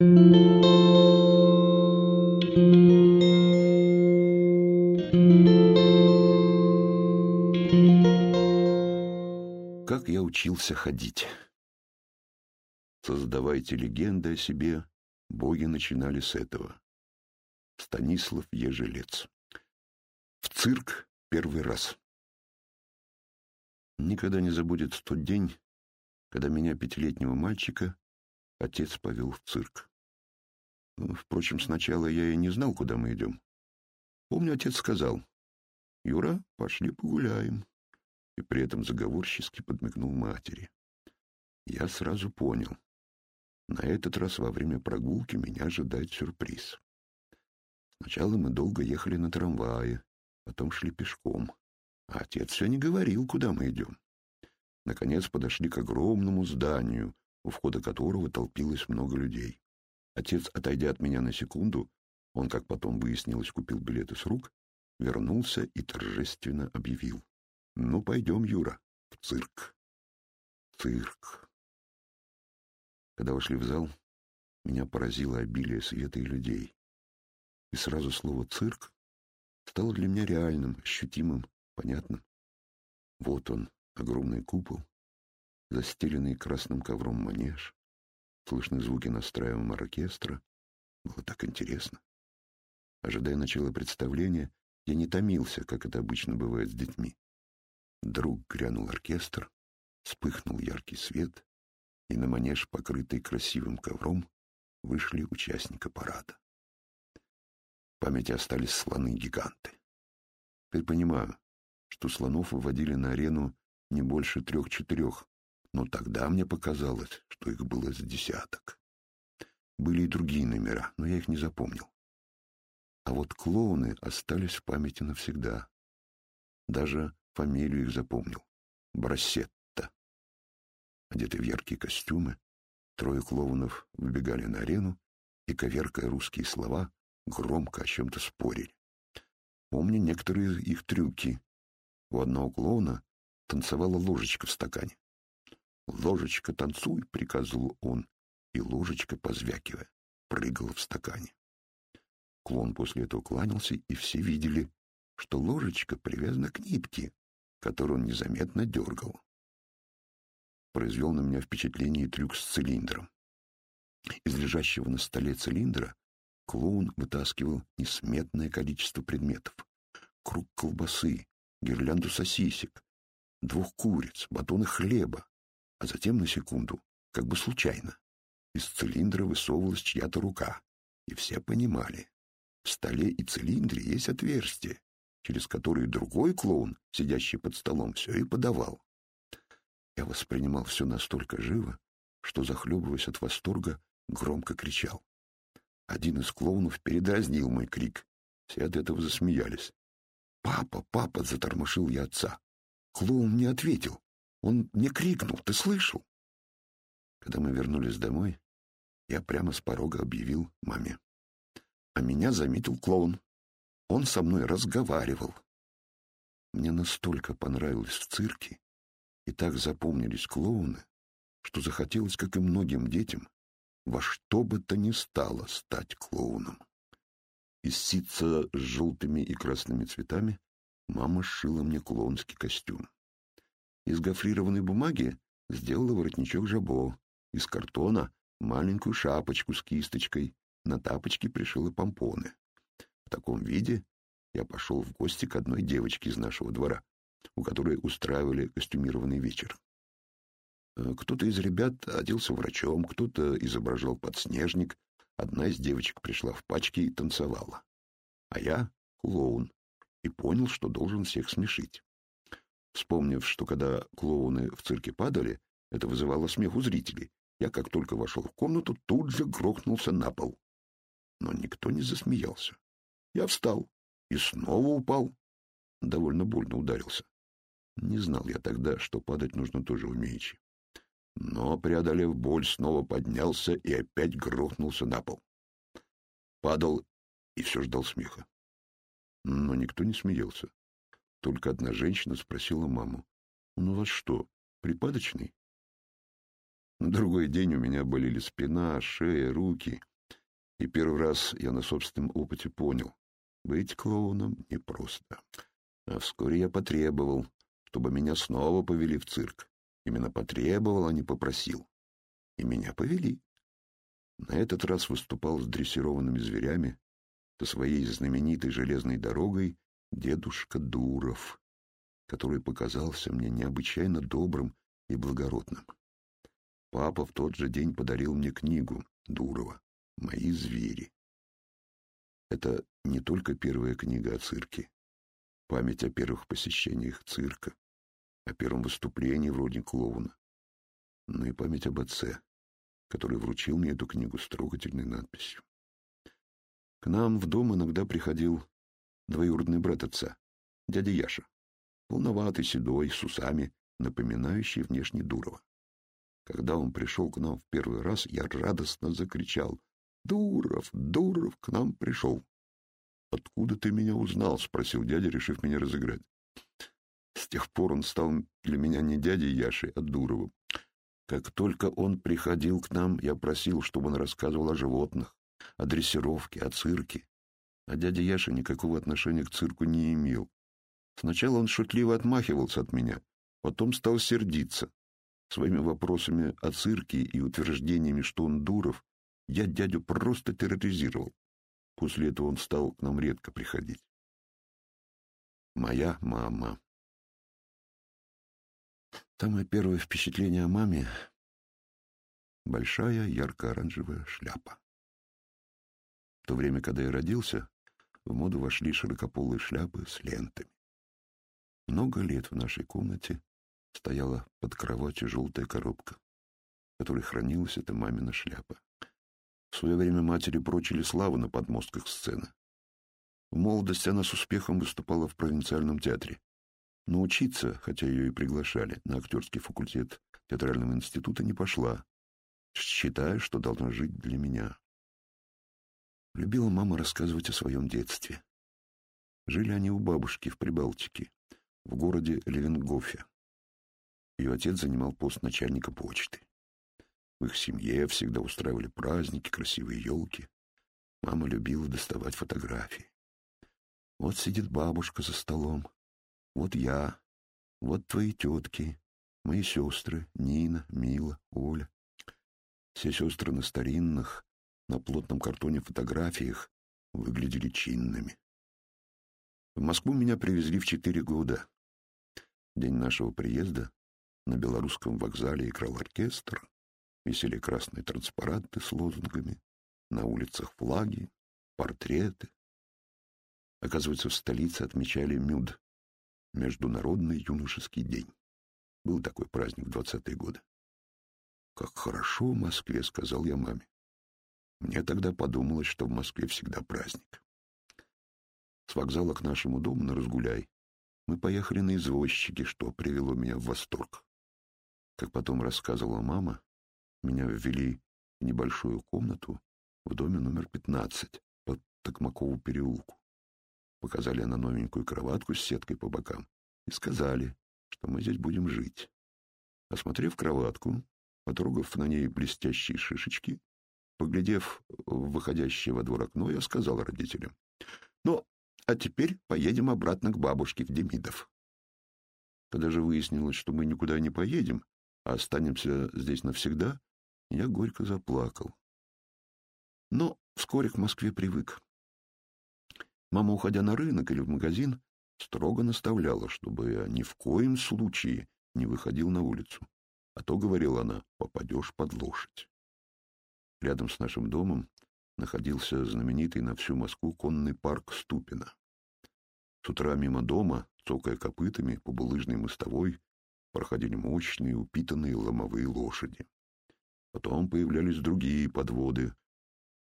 Как я учился ходить. Создавайте легенды о себе, боги начинали с этого. Станислав Ежелец. В цирк первый раз. Никогда не забудет тот день, когда меня, пятилетнего мальчика, отец повел в цирк. Впрочем, сначала я и не знал, куда мы идем. Помню, отец сказал, «Юра, пошли погуляем», и при этом заговорчески подмигнул матери. Я сразу понял. На этот раз во время прогулки меня ожидает сюрприз. Сначала мы долго ехали на трамвае, потом шли пешком. А отец все не говорил, куда мы идем. Наконец подошли к огромному зданию, у входа которого толпилось много людей. Отец, отойдя от меня на секунду, он, как потом выяснилось, купил билеты с рук, вернулся и торжественно объявил. «Ну, пойдем, Юра, в цирк». Цирк. Когда вошли в зал, меня поразило обилие света и людей. И сразу слово «цирк» стало для меня реальным, ощутимым, понятным. Вот он, огромный купол, застеленный красным ковром манеж, слышны звуки настраиваемого оркестра. Было так интересно. Ожидая начала представления, я не томился, как это обычно бывает с детьми. Вдруг грянул оркестр, вспыхнул яркий свет, и на манеж, покрытый красивым ковром, вышли участники парада. В памяти остались слоны-гиганты. Теперь понимаю, что слонов выводили на арену не больше трех-четырех, но тогда мне показалось, что их было с десяток. Были и другие номера, но я их не запомнил. А вот клоуны остались в памяти навсегда. Даже фамилию их запомнил — Брассетта. Одетые в яркие костюмы, трое клоунов выбегали на арену и, коверкая русские слова, громко о чем-то спорили. Помню некоторые их трюки, у одного клоуна танцевала ложечка в стакане. «Ложечка, танцуй!» — приказывал он, и ложечка, позвякивая, прыгала в стакане. Клоун после этого кланялся, и все видели, что ложечка привязана к нитке, которую он незаметно дергал. Произвел на меня впечатление трюк с цилиндром. Из лежащего на столе цилиндра клоун вытаскивал несметное количество предметов. Круг колбасы, гирлянду сосисек, двух куриц, батоны хлеба, а затем на секунду, как бы случайно, из цилиндра высовывалась чья-то рука, и все понимали, в столе и цилиндре есть отверстие, через которое другой клоун, сидящий под столом, все и подавал. Я воспринимал все настолько живо, что, захлебываясь от восторга, громко кричал. Один из клоунов передразнил мой крик. Все от этого засмеялись. «Папа, папа!» — затормошил я отца. Клоун не ответил. Он мне крикнул. «Ты слышал?» Когда мы вернулись домой, я прямо с порога объявил маме. А меня заметил клоун. Он со мной разговаривал. Мне настолько понравилось в цирке, и так запомнились клоуны, что захотелось, как и многим детям, во что бы то ни стало стать клоуном. Из ситца с желтыми и красными цветами мама сшила мне клоунский костюм. Из гофрированной бумаги сделала воротничок жабо, из картона маленькую шапочку с кисточкой, на тапочки пришила помпоны. В таком виде я пошел в гости к одной девочке из нашего двора, у которой устраивали костюмированный вечер. Э, кто-то из ребят оделся врачом, кто-то изображал подснежник, Одна из девочек пришла в пачке и танцевала. А я — клоун, и понял, что должен всех смешить. Вспомнив, что когда клоуны в цирке падали, это вызывало смех у зрителей, я, как только вошел в комнату, тут же грохнулся на пол. Но никто не засмеялся. Я встал и снова упал. Довольно больно ударился. Не знал я тогда, что падать нужно тоже умеючи но, преодолев боль, снова поднялся и опять грохнулся на пол. Падал и все ждал смеха. Но никто не смеялся. Только одна женщина спросила маму, «Ну вас что, припадочный?» На другой день у меня болели спина, шея, руки. И первый раз я на собственном опыте понял, быть клоуном непросто. А вскоре я потребовал, чтобы меня снова повели в цирк. Именно потребовал, а не попросил. И меня повели. На этот раз выступал с дрессированными зверями со своей знаменитой железной дорогой дедушка Дуров, который показался мне необычайно добрым и благородным. Папа в тот же день подарил мне книгу Дурова «Мои звери». Это не только первая книга о цирке, память о первых посещениях цирка, о первом выступлении вроде клоуна, но и память об отце, который вручил мне эту книгу с трогательной надписью. К нам в дом иногда приходил двоюродный брат отца, дядя Яша, полноватый, седой, с усами, напоминающий внешне Дурова. Когда он пришел к нам в первый раз, я радостно закричал «Дуров! Дуров к нам пришел!» «Откуда ты меня узнал?» — спросил дядя, решив меня разыграть. С тех пор он стал для меня не дядей Яшей, а Дуровым. Как только он приходил к нам, я просил, чтобы он рассказывал о животных, о дрессировке, о цирке. А дядя Яша никакого отношения к цирку не имел. Сначала он шутливо отмахивался от меня, потом стал сердиться. Своими вопросами о цирке и утверждениями, что он Дуров, я дядю просто терроризировал. После этого он стал к нам редко приходить. Моя мама. Самое первое впечатление о маме — большая ярко-оранжевая шляпа. В то время, когда я родился, в моду вошли широкополые шляпы с лентами. Много лет в нашей комнате стояла под кроватью желтая коробка, в которой хранилась эта мамина шляпа. В свое время матери прочили славу на подмостках сцены. В молодости она с успехом выступала в провинциальном театре. Но учиться, хотя ее и приглашали, на актерский факультет театрального института не пошла, считая, что должна жить для меня. Любила мама рассказывать о своем детстве. Жили они у бабушки в Прибалтике, в городе Левенгофе. Ее отец занимал пост начальника почты. В их семье всегда устраивали праздники, красивые елки. Мама любила доставать фотографии. Вот сидит бабушка за столом. Вот я. Вот твои тетки, мои сестры, Нина, Мила, Оля. Все сестры на старинных, на плотном картоне фотографиях выглядели чинными. В Москву меня привезли в четыре года. день нашего приезда на белорусском вокзале играл оркестр, висели красные транспаранты с лозунгами, на улицах флаги, портреты. Оказывается, в столице отмечали МЮД, Международный юношеский день. Был такой праздник в двадцатые годы. «Как хорошо в Москве», — сказал я маме. Мне тогда подумалось, что в Москве всегда праздник. С вокзала к нашему дому на Разгуляй мы поехали на извозчике, что привело меня в восторг. Как потом рассказывала мама, меня ввели в небольшую комнату в доме номер 15 под Токмакову переулку. Показали на новенькую кроватку с сеткой по бокам и сказали, что мы здесь будем жить. Осмотрев кроватку, потрогав на ней блестящие шишечки, Поглядев в выходящее во двор окно, я сказал родителям, «Ну, а теперь поедем обратно к бабушке в Демидов». Когда же выяснилось, что мы никуда не поедем, а останемся здесь навсегда, я горько заплакал. Но вскоре к Москве привык. Мама, уходя на рынок или в магазин, строго наставляла, чтобы я ни в коем случае не выходил на улицу. А то, говорила она, попадешь под лошадь. Рядом с нашим домом находился знаменитый на всю Москву конный парк Ступина. С утра мимо дома, цокая копытами по булыжной мостовой, проходили мощные, упитанные ломовые лошади. Потом появлялись другие подводы.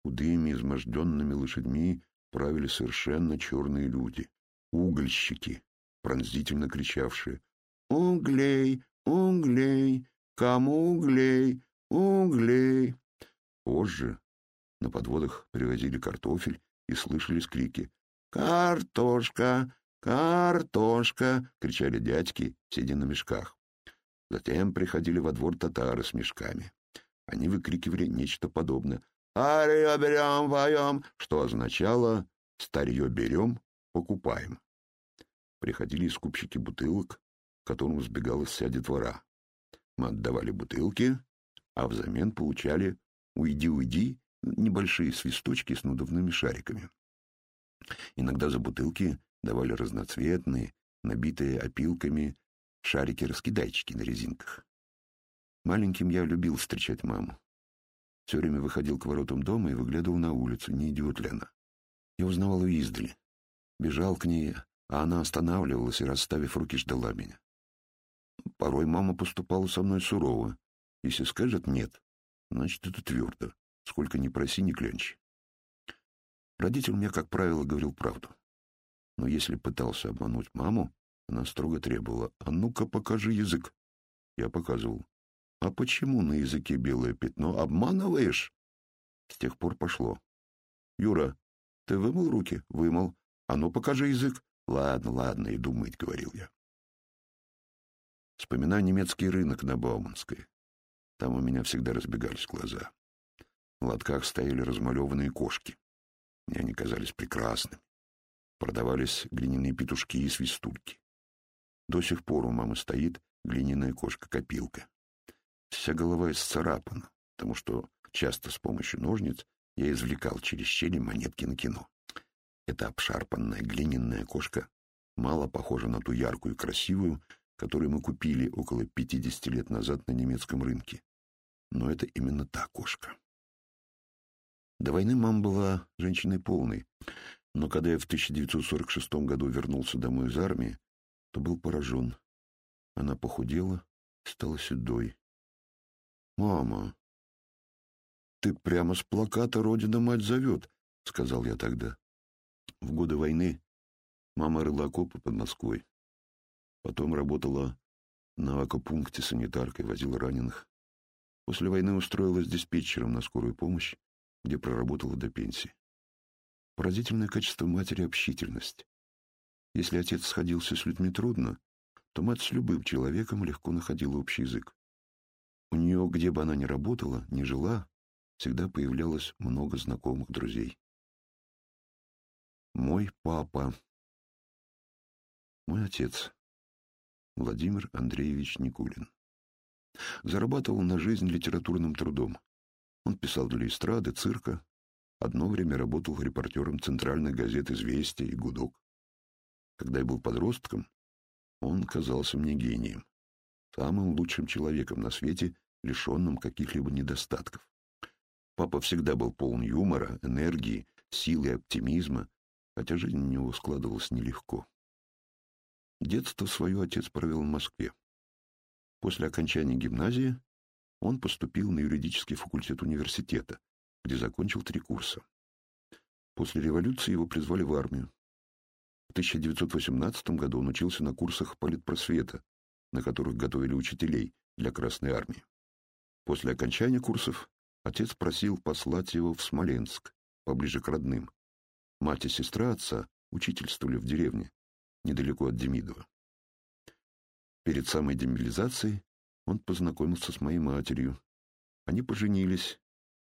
Худыми, изможденными лошадьми правили совершенно черные люди, угольщики, пронзительно кричавшие «Углей! Углей! Кому углей? Углей!» Позже на подводах привозили картофель и слышались крики «Картошка! Картошка!» — кричали дядьки, сидя на мешках. Затем приходили во двор татары с мешками. они выкрикивали нечто подобное. «Старье берем, воем!» что означало «старье берем, покупаем». Приходили скупщики бутылок, к которым сбегалась вся детвора. Мы отдавали бутылки, а взамен получали «уйди, уйди» небольшие свисточки с надувными шариками. Иногда за бутылки давали разноцветные, набитые опилками, шарики-раскидайчики на резинках. Маленьким я любил встречать маму. Все время выходил к воротам дома и выглядывал на улицу, не идет ли она. Я узнавал ее издали. Бежал к ней, а она останавливалась и, расставив руки, ждала меня. Порой мама поступала со мной сурово. Если скажет «нет», значит, это твердо. Сколько ни проси, ни клянчи. Родитель мне, как правило, говорил правду. Но если пытался обмануть маму, она строго требовала «А ну-ка, покажи язык». Я показывал. «А почему на языке белое пятно? Обманываешь?» С тех пор пошло. «Юра, ты вымыл руки?» «Вымыл. А ну, покажи язык». «Ладно, ладно, иду мыть», — говорил я. Вспоминаю немецкий рынок на Бауманской. Там у меня всегда разбегались глаза. В лотках стояли размалеванные кошки. Мне они казались прекрасными. Продавались глиняные петушки и свистульки. До сих пор у мамы стоит глиняная кошка-копилка. Вся голова исцарапана, потому что часто с помощью ножниц я извлекал через щели монетки на кино. Эта обшарпанная глиняная кошка мало похожа на ту яркую и красивую, которую мы купили около 50 лет назад на немецком рынке. Но это именно та кошка. До войны мама была женщиной полной, но когда я в 1946 году вернулся домой из армии, то был поражен. Она похудела, стала седой. «Мама, ты прямо с плаката «Родина мать зовет», — сказал я тогда. В годы войны мама рыла окопы под Москвой. Потом работала на акупункте санитаркой, возила раненых. После войны устроилась диспетчером на скорую помощь, где проработала до пенсии. Поразительное качество матери — общительность. Если отец сходился с людьми трудно, то мать с любым человеком легко находила общий язык. У нее, где бы она ни работала, ни жила, всегда появлялось много знакомых друзей. Мой папа. Мой отец. Владимир Андреевич Никулин. Зарабатывал на жизнь литературным трудом. Он писал для эстрады, цирка. Одно время работал репортером центральных газет «Известия» и «Гудок». Когда я был подростком, он казался мне гением, самым лучшим человеком на свете, лишенным каких-либо недостатков. Папа всегда был полон юмора, энергии, силы и оптимизма, хотя жизнь у него складывалась нелегко. Детство свое отец провел в Москве. После окончания гимназии он поступил на юридический факультет университета, где закончил три курса. После революции его призвали в армию. В 1918 году он учился на курсах политпросвета, на которых готовили учителей для Красной армии. После окончания курсов отец просил послать его в Смоленск, поближе к родным. Мать и сестра отца учительствовали в деревне, недалеко от Демидова. Перед самой демобилизацией он познакомился с моей матерью. Они поженились,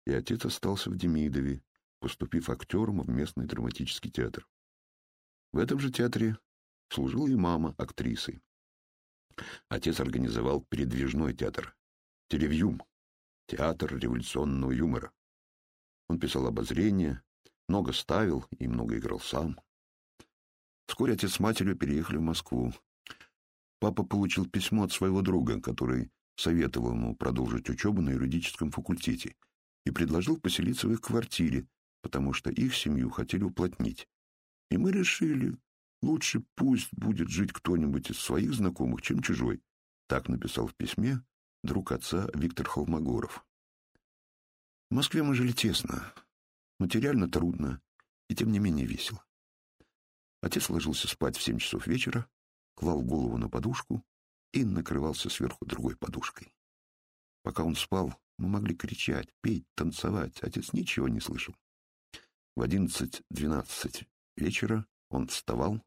и отец остался в Демидове, поступив актером в местный драматический театр. В этом же театре служила и мама актрисой. Отец организовал передвижной театр, телевьюм, театр революционного юмора. Он писал обозрения, много ставил и много играл сам. Вскоре отец с матерью переехали в Москву. Папа получил письмо от своего друга, который советовал ему продолжить учебу на юридическом факультете и предложил поселиться в их квартире, потому что их семью хотели уплотнить. И мы решили, лучше пусть будет жить кто-нибудь из своих знакомых, чем чужой. Так написал в письме друг отца Виктор Холмогоров. В Москве мы жили тесно, материально трудно и тем не менее весело. Отец ложился спать в семь часов вечера, клал голову на подушку и накрывался сверху другой подушкой. Пока он спал, мы могли кричать, петь, танцевать. Отец ничего не слышал. В одиннадцать-двенадцать вечера он вставал,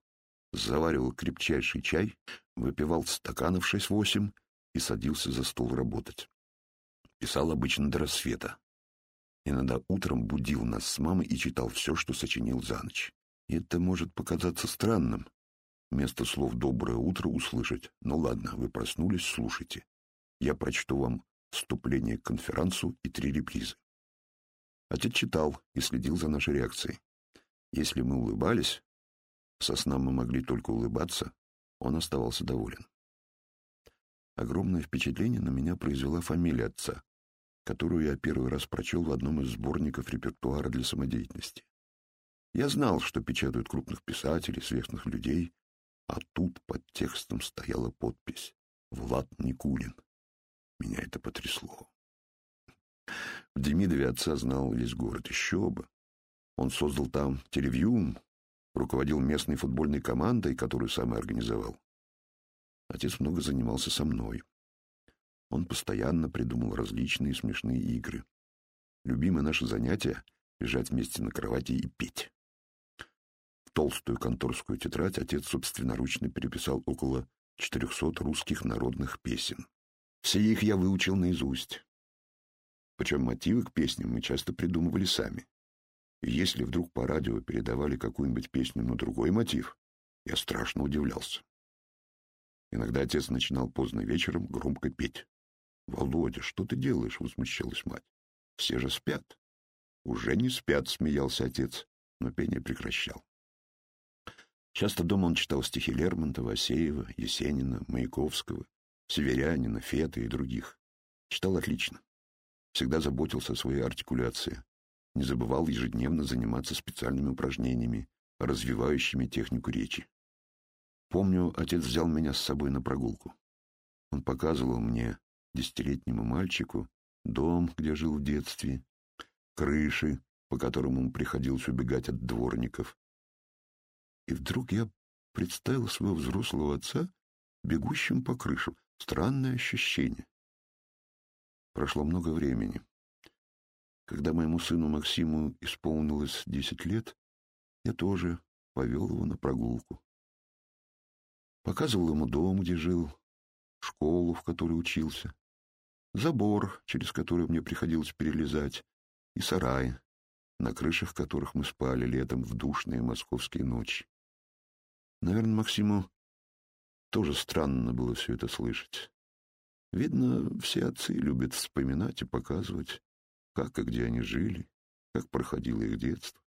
заваривал крепчайший чай, выпивал стаканов шесть-восемь и садился за стол работать. Писал обычно до рассвета. Иногда утром будил нас с мамой и читал все, что сочинил за ночь. Это может показаться странным. Вместо слов «доброе утро» услышать. Ну ладно, вы проснулись, слушайте. Я прочту вам вступление к конферансу и три репризы. Отец читал и следил за нашей реакцией. Если мы улыбались, со сна мы могли только улыбаться, он оставался доволен. Огромное впечатление на меня произвела фамилия отца, которую я первый раз прочел в одном из сборников репертуара для самодеятельности. Я знал, что печатают крупных писателей, известных людей, а тут под текстом стояла подпись «Влад Никулин». Меня это потрясло. В Демидове отца знал весь город, еще бы. Он создал там телевьюм, руководил местной футбольной командой, которую сам и организовал. Отец много занимался со мной. Он постоянно придумал различные смешные игры. Любимое наше занятие — лежать вместе на кровати и петь. Толстую конторскую тетрадь отец собственноручно переписал около 400 русских народных песен. Все их я выучил наизусть. Причем мотивы к песням мы часто придумывали сами. И если вдруг по радио передавали какую-нибудь песню на другой мотив, я страшно удивлялся. Иногда отец начинал поздно вечером громко петь. «Володя, что ты делаешь?» — возмущалась мать. «Все же спят». «Уже не спят», — смеялся отец, но пение прекращал. Часто дома он читал стихи Лермонтова, Асеева, Есенина, Маяковского, Северянина, Фета и других. Читал отлично. Всегда заботился о своей артикуляции. Не забывал ежедневно заниматься специальными упражнениями, развивающими технику речи. Помню, отец взял меня с собой на прогулку. Он показывал мне, десятилетнему мальчику, дом, где жил в детстве, крыши, по которым ему приходилось убегать от дворников. И вдруг я представил своего взрослого отца бегущим по крышам. Странное ощущение. Прошло много времени. Когда моему сыну Максиму исполнилось десять лет, я тоже повел его на прогулку. Показывал ему дом, где жил, школу, в которой учился, забор, через который мне приходилось перелезать, и сарай, на крышах которых мы спали летом в душные московские ночи. Наверное, Максиму тоже странно было все это слышать. Видно, все отцы любят вспоминать и показывать, как и где они жили, как проходило их детство.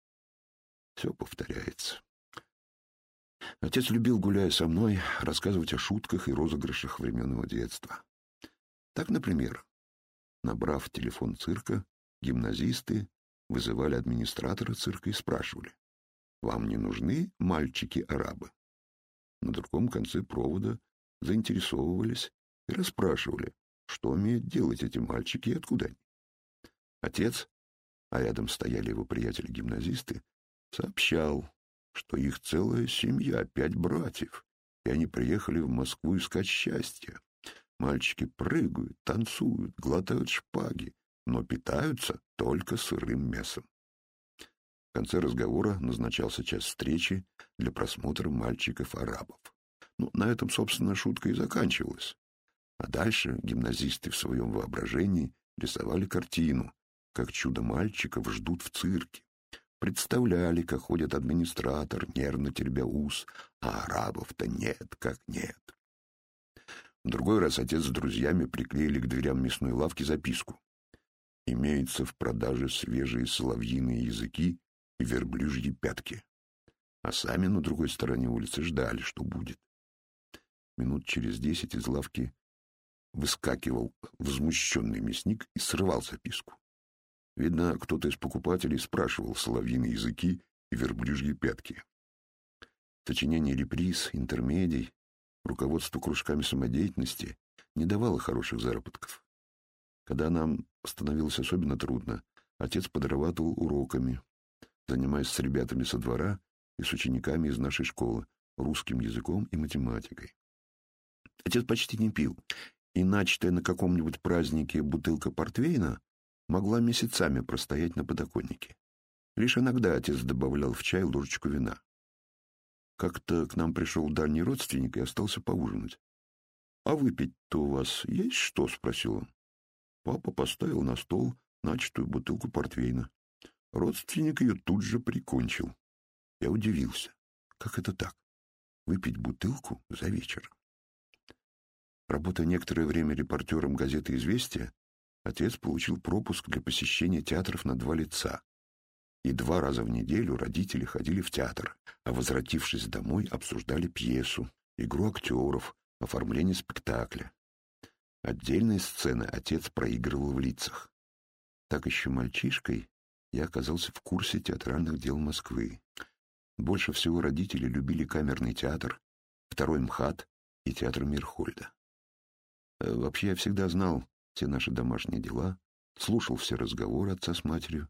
Все повторяется. Отец любил, гуляя со мной, рассказывать о шутках и розыгрышах времен его детства. Так, например, набрав телефон цирка, гимназисты вызывали администратора цирка и спрашивали, «Вам не нужны мальчики-арабы?» На другом конце провода заинтересовывались и расспрашивали, что умеют делать эти мальчики и откуда они. Отец, а рядом стояли его приятели-гимназисты, сообщал, что их целая семья, пять братьев, и они приехали в Москву искать счастья. Мальчики прыгают, танцуют, глотают шпаги, но питаются только сырым мясом. В конце разговора назначался час встречи для просмотра мальчиков-арабов. Ну, на этом, собственно, шутка и заканчивалась. А дальше гимназисты в своем воображении рисовали картину, как чудо мальчиков ждут в цирке представляли, как ходит администратор, нервно теребя ус, а арабов-то нет, как нет. В другой раз отец с друзьями приклеили к дверям мясной лавки записку. Имеется в продаже свежие соловьиные языки и верблюжьи пятки. А сами на другой стороне улицы ждали, что будет. Минут через десять из лавки выскакивал возмущенный мясник и срывал записку. Видно, кто-то из покупателей спрашивал соловьиные языки и верблюжьи пятки. Сочинение реприз, интермедий, руководство кружками самодеятельности не давало хороших заработков. Когда нам становилось особенно трудно, отец подрабатывал уроками, занимаясь с ребятами со двора и с учениками из нашей школы русским языком и математикой. Отец почти не пил, и начатая на каком-нибудь празднике бутылка портвейна могла месяцами простоять на подоконнике. Лишь иногда отец добавлял в чай ложечку вина. Как-то к нам пришел дальний родственник и остался поужинать. — А выпить-то у вас есть что? — спросил он. Папа поставил на стол начатую бутылку портвейна. Родственник ее тут же прикончил. Я удивился. Как это так? Выпить бутылку за вечер? Работая некоторое время репортером газеты «Известия», отец получил пропуск для посещения театров на два лица. И два раза в неделю родители ходили в театр, а, возвратившись домой, обсуждали пьесу, игру актеров, оформление спектакля. Отдельные сцены отец проигрывал в лицах. Так еще мальчишкой я оказался в курсе театральных дел Москвы. Больше всего родители любили камерный театр, второй МХАТ и театр Мирхольда. Э, вообще я всегда знал все наши домашние дела, слушал все разговоры отца с матерью,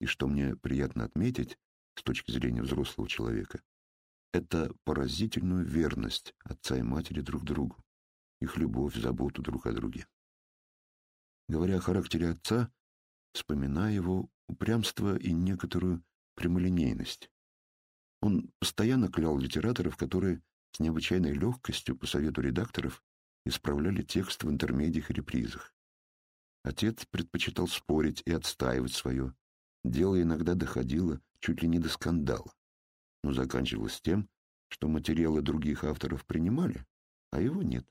и что мне приятно отметить с точки зрения взрослого человека, это поразительную верность отца и матери друг другу, их любовь, заботу друг о друге. Говоря о характере отца, вспоминая его упрямство и некоторую прямолинейность. Он постоянно клял литераторов, которые с необычайной легкостью, по совету редакторов, исправляли текст в интермедиях и репризах. Отец предпочитал спорить и отстаивать свое. Дело иногда доходило чуть ли не до скандала, но заканчивалось тем, что материалы других авторов принимали, а его нет.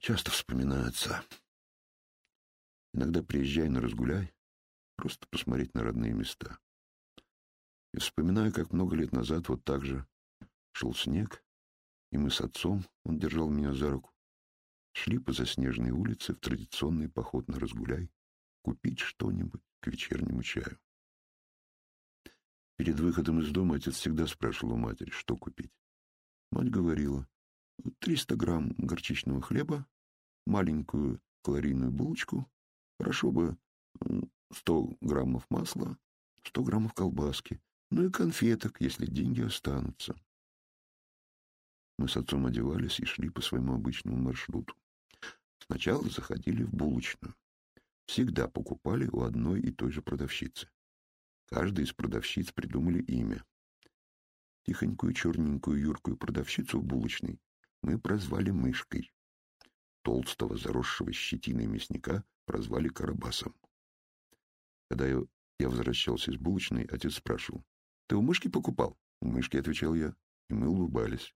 Часто вспоминаю отца. Иногда приезжай на разгуляй, просто посмотреть на родные места. И вспоминаю, как много лет назад вот так же шел снег, и мы с отцом, он держал меня за руку, шли по заснеженной улице в традиционный поход на разгуляй, купить что-нибудь к вечернему чаю. Перед выходом из дома отец всегда спрашивал у матери, что купить. Мать говорила, 300 грамм горчичного хлеба, маленькую калорийную булочку, хорошо бы 100 граммов масла, 100 граммов колбаски, ну и конфеток, если деньги останутся. Мы с отцом одевались и шли по своему обычному маршруту. Сначала заходили в булочную. Всегда покупали у одной и той же продавщицы. Каждая из продавщиц придумали имя. Тихонькую черненькую юркую продавщицу в булочной мы прозвали Мышкой. Толстого, заросшего щетиной мясника прозвали Карабасом. Когда я, возвращался из булочной, отец спрашивал, «Ты у Мышки покупал?» «У Мышки», — отвечал я, и мы улыбались.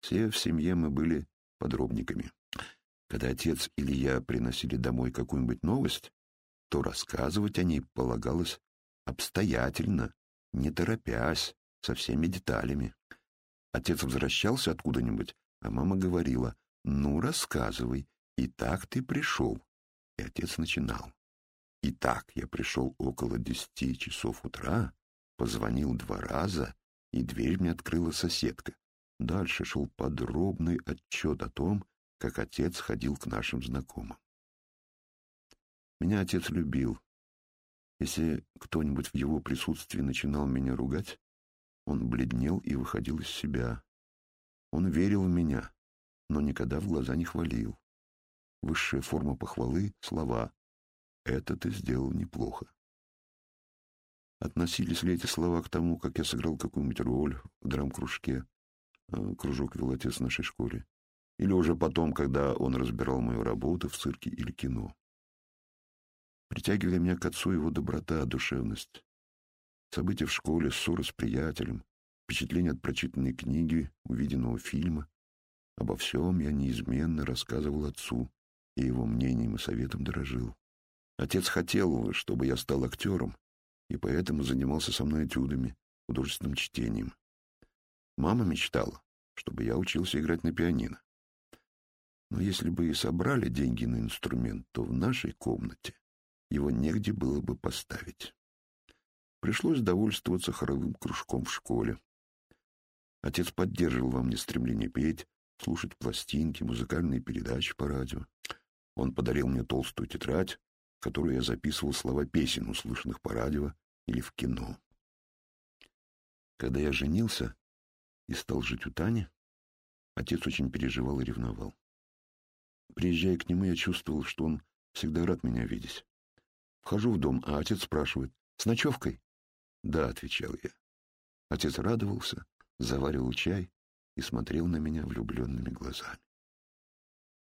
Все в семье мы были подробниками. Когда отец или я приносили домой какую-нибудь новость, то рассказывать о ней полагалось обстоятельно, не торопясь, со всеми деталями. Отец возвращался откуда-нибудь, а мама говорила, «Ну, рассказывай, и так ты пришел». И отец начинал. Итак, я пришел около десяти часов утра, позвонил два раза, и дверь мне открыла соседка. Дальше шел подробный отчет о том, как отец ходил к нашим знакомым. Меня отец любил. Если кто-нибудь в его присутствии начинал меня ругать, он бледнел и выходил из себя. Он верил в меня, но никогда в глаза не хвалил. Высшая форма похвалы — слова. «Это ты сделал неплохо». Относились ли эти слова к тому, как я сыграл какую-нибудь роль в драм-кружке, Э, кружок вел отец в нашей школе, или уже потом, когда он разбирал мою работу в цирке или кино. Притягивали меня к отцу его доброта, душевность. События в школе, ссоры с приятелем, впечатления от прочитанной книги, увиденного фильма. Обо всем я неизменно рассказывал отцу, и его мнением и советом дорожил. Отец хотел, чтобы я стал актером, и поэтому занимался со мной этюдами, художественным чтением. Мама мечтала, чтобы я учился играть на пианино. Но если бы и собрали деньги на инструмент, то в нашей комнате его негде было бы поставить. Пришлось довольствоваться хоровым кружком в школе. Отец поддерживал во мне стремление петь, слушать пластинки, музыкальные передачи по радио. Он подарил мне толстую тетрадь, которую я записывал слова песен, услышанных по радио или в кино. Когда я женился, и стал жить у Тани, отец очень переживал и ревновал. Приезжая к нему, я чувствовал, что он всегда рад меня видеть. Вхожу в дом, а отец спрашивает, «С ночевкой?» «Да», — отвечал я. Отец радовался, заваривал чай и смотрел на меня влюбленными глазами.